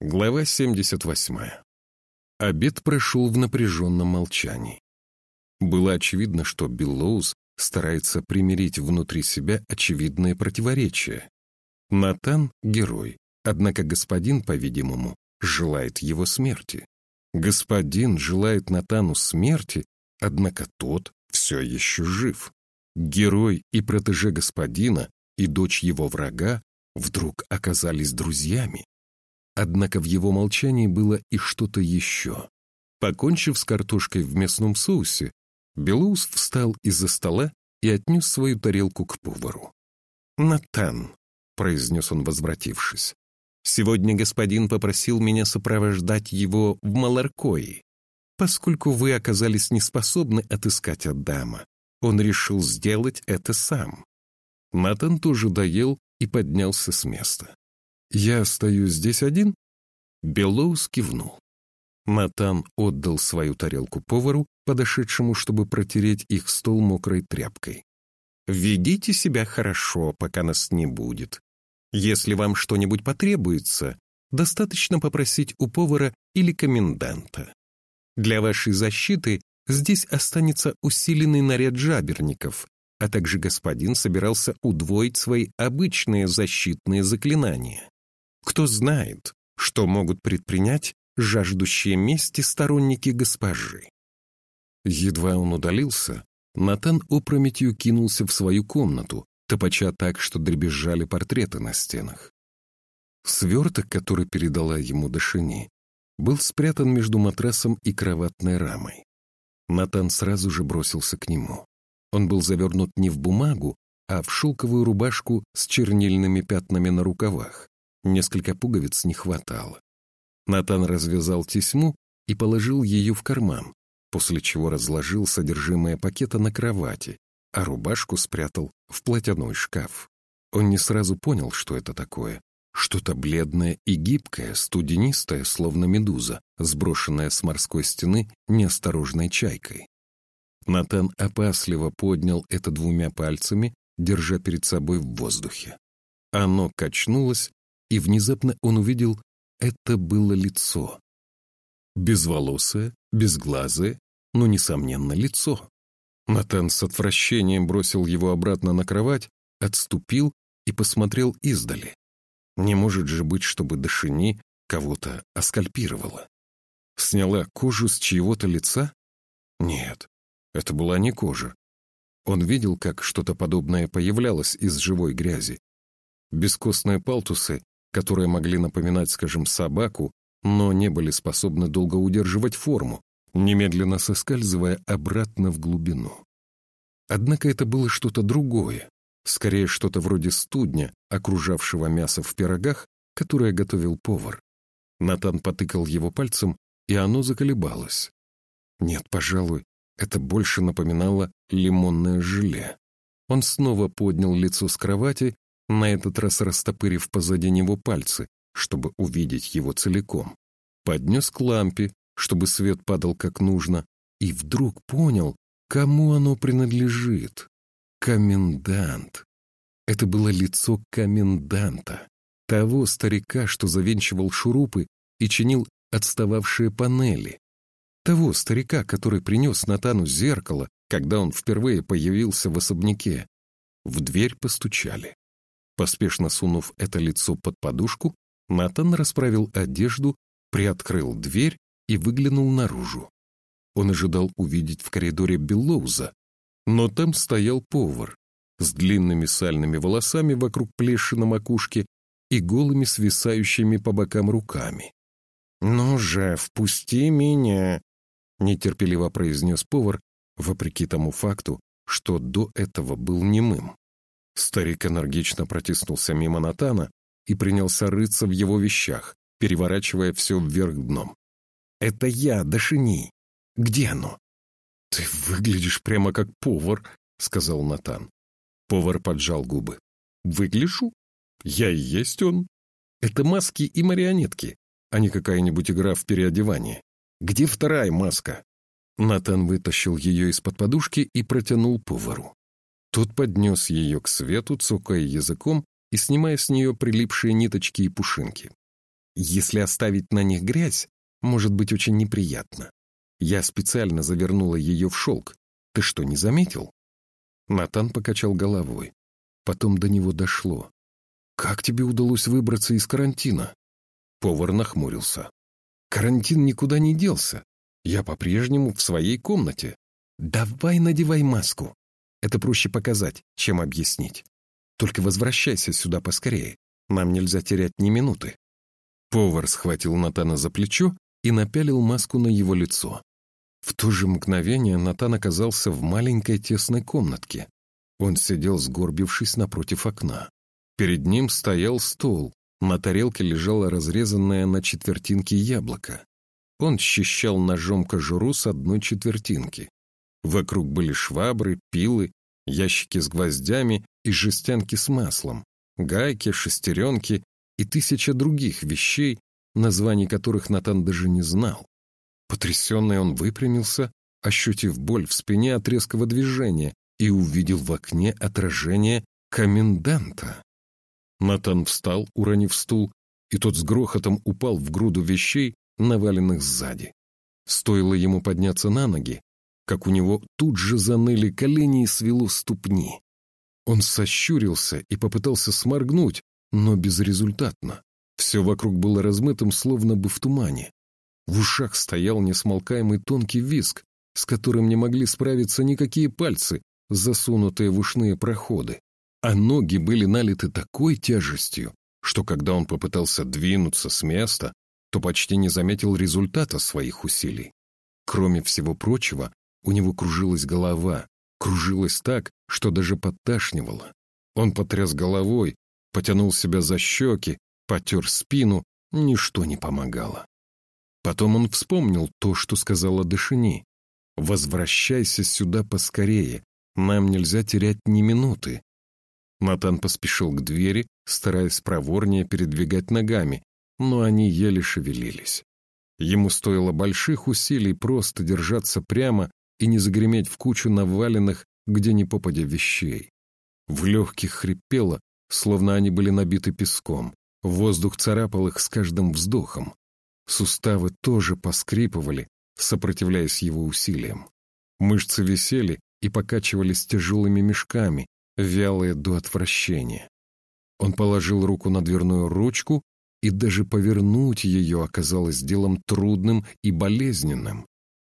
Глава 78. Обед прошел в напряженном молчании. Было очевидно, что Биллоуз старается примирить внутри себя очевидные противоречия. Натан — герой, однако господин, по-видимому, желает его смерти. Господин желает Натану смерти, однако тот все еще жив. Герой и протеже господина, и дочь его врага вдруг оказались друзьями. Однако в его молчании было и что-то еще. Покончив с картошкой в мясном соусе, Белоус встал из-за стола и отнес свою тарелку к повару. «Натан», — произнес он, возвратившись, — «сегодня господин попросил меня сопровождать его в Маларкои. Поскольку вы оказались неспособны отыскать Адама, он решил сделать это сам». Натан тоже доел и поднялся с места. «Я остаюсь здесь один?» Белоус кивнул. Натан отдал свою тарелку повару, подошедшему, чтобы протереть их стол мокрой тряпкой. «Ведите себя хорошо, пока нас не будет. Если вам что-нибудь потребуется, достаточно попросить у повара или коменданта. Для вашей защиты здесь останется усиленный наряд жаберников, а также господин собирался удвоить свои обычные защитные заклинания. Кто знает, что могут предпринять жаждущие мести сторонники госпожи. Едва он удалился, Натан опрометью кинулся в свою комнату, топача так, что дребезжали портреты на стенах. Сверток, который передала ему Дашини, был спрятан между матрасом и кроватной рамой. Натан сразу же бросился к нему. Он был завернут не в бумагу, а в шелковую рубашку с чернильными пятнами на рукавах. Несколько пуговиц не хватало. Натан развязал тесьму и положил ее в карман, после чего разложил содержимое пакета на кровати, а рубашку спрятал в платяной шкаф. Он не сразу понял, что это такое. Что-то бледное и гибкое, студенистое, словно медуза, сброшенная с морской стены неосторожной чайкой. Натан опасливо поднял это двумя пальцами, держа перед собой в воздухе. Оно качнулось и внезапно он увидел, это было лицо. Безволосое, безглазое, но, несомненно, лицо. Натан с отвращением бросил его обратно на кровать, отступил и посмотрел издали. Не может же быть, чтобы Дашини кого-то оскальпировала. Сняла кожу с чьего-то лица? Нет, это была не кожа. Он видел, как что-то подобное появлялось из живой грязи. Бескостные палтусы которые могли напоминать, скажем, собаку, но не были способны долго удерживать форму, немедленно соскальзывая обратно в глубину. Однако это было что-то другое, скорее что-то вроде студня, окружавшего мясо в пирогах, которое готовил повар. Натан потыкал его пальцем, и оно заколебалось. Нет, пожалуй, это больше напоминало лимонное желе. Он снова поднял лицо с кровати на этот раз растопырив позади него пальцы, чтобы увидеть его целиком. Поднес к лампе, чтобы свет падал как нужно, и вдруг понял, кому оно принадлежит. Комендант. Это было лицо коменданта, того старика, что завенчивал шурупы и чинил отстававшие панели, того старика, который принес Натану зеркало, когда он впервые появился в особняке. В дверь постучали. Поспешно сунув это лицо под подушку, Натан расправил одежду, приоткрыл дверь и выглянул наружу. Он ожидал увидеть в коридоре Беллоуза, но там стоял повар с длинными сальными волосами вокруг плеши на макушке и голыми свисающими по бокам руками. «Ну же, впусти меня!» — нетерпеливо произнес повар, вопреки тому факту, что до этого был немым. Старик энергично протиснулся мимо Натана и принялся рыться в его вещах, переворачивая все вверх дном. «Это я, Дашини. Где оно?» «Ты выглядишь прямо как повар», — сказал Натан. Повар поджал губы. «Выгляжу? Я и есть он. Это маски и марионетки, а не какая-нибудь игра в переодевание. Где вторая маска?» Натан вытащил ее из-под подушки и протянул повару. Тот поднес ее к свету, цокая языком и снимая с нее прилипшие ниточки и пушинки. Если оставить на них грязь, может быть очень неприятно. Я специально завернула ее в шелк. Ты что, не заметил?» Натан покачал головой. Потом до него дошло. «Как тебе удалось выбраться из карантина?» Повар нахмурился. «Карантин никуда не делся. Я по-прежнему в своей комнате. Давай надевай маску. Это проще показать, чем объяснить. Только возвращайся сюда поскорее. Нам нельзя терять ни минуты». Повар схватил Натана за плечо и напялил маску на его лицо. В то же мгновение Натан оказался в маленькой тесной комнатке. Он сидел, сгорбившись напротив окна. Перед ним стоял стол, на тарелке лежало разрезанное на четвертинки яблоко. Он счищал ножом кожуру с одной четвертинки. Вокруг были швабры, пилы, ящики с гвоздями и жестянки с маслом, гайки, шестеренки и тысяча других вещей, названий которых Натан даже не знал. Потрясенный он выпрямился, ощутив боль в спине от резкого движения, и увидел в окне отражение коменданта. Натан встал, уронив стул, и тот с грохотом упал в груду вещей, наваленных сзади. Стоило ему подняться на ноги, как у него тут же заныли колени и свело ступни. Он сощурился и попытался сморгнуть, но безрезультатно. Все вокруг было размытым, словно бы в тумане. В ушах стоял несмолкаемый тонкий виск, с которым не могли справиться никакие пальцы, засунутые в ушные проходы. А ноги были налиты такой тяжестью, что когда он попытался двинуться с места, то почти не заметил результата своих усилий. Кроме всего прочего, у него кружилась голова, кружилась так, что даже подташнивало. Он потряс головой, потянул себя за щеки, потер спину, ничто не помогало. Потом он вспомнил то, что сказала Дашини. «Возвращайся сюда поскорее, нам нельзя терять ни минуты». Натан поспешил к двери, стараясь проворнее передвигать ногами, но они еле шевелились. Ему стоило больших усилий просто держаться прямо и не загреметь в кучу наваленных, где ни попадя вещей. В легких хрипело, словно они были набиты песком. Воздух царапал их с каждым вздохом. Суставы тоже поскрипывали, сопротивляясь его усилиям. Мышцы висели и покачивались тяжелыми мешками, вялые до отвращения. Он положил руку на дверную ручку, и даже повернуть ее оказалось делом трудным и болезненным.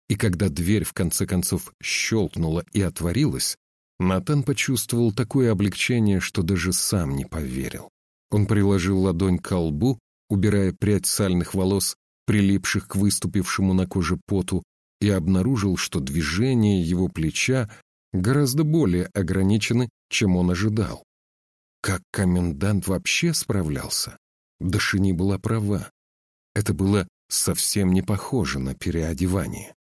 И когда дверь в конце концов щелкнула и отворилась, Натан почувствовал такое облегчение, что даже сам не поверил. Он приложил ладонь к лбу, убирая прядь сальных волос, прилипших к выступившему на коже поту, и обнаружил, что движения его плеча гораздо более ограничены, чем он ожидал. Как комендант вообще справлялся? Дашини была права. Это было совсем не похоже на переодевание.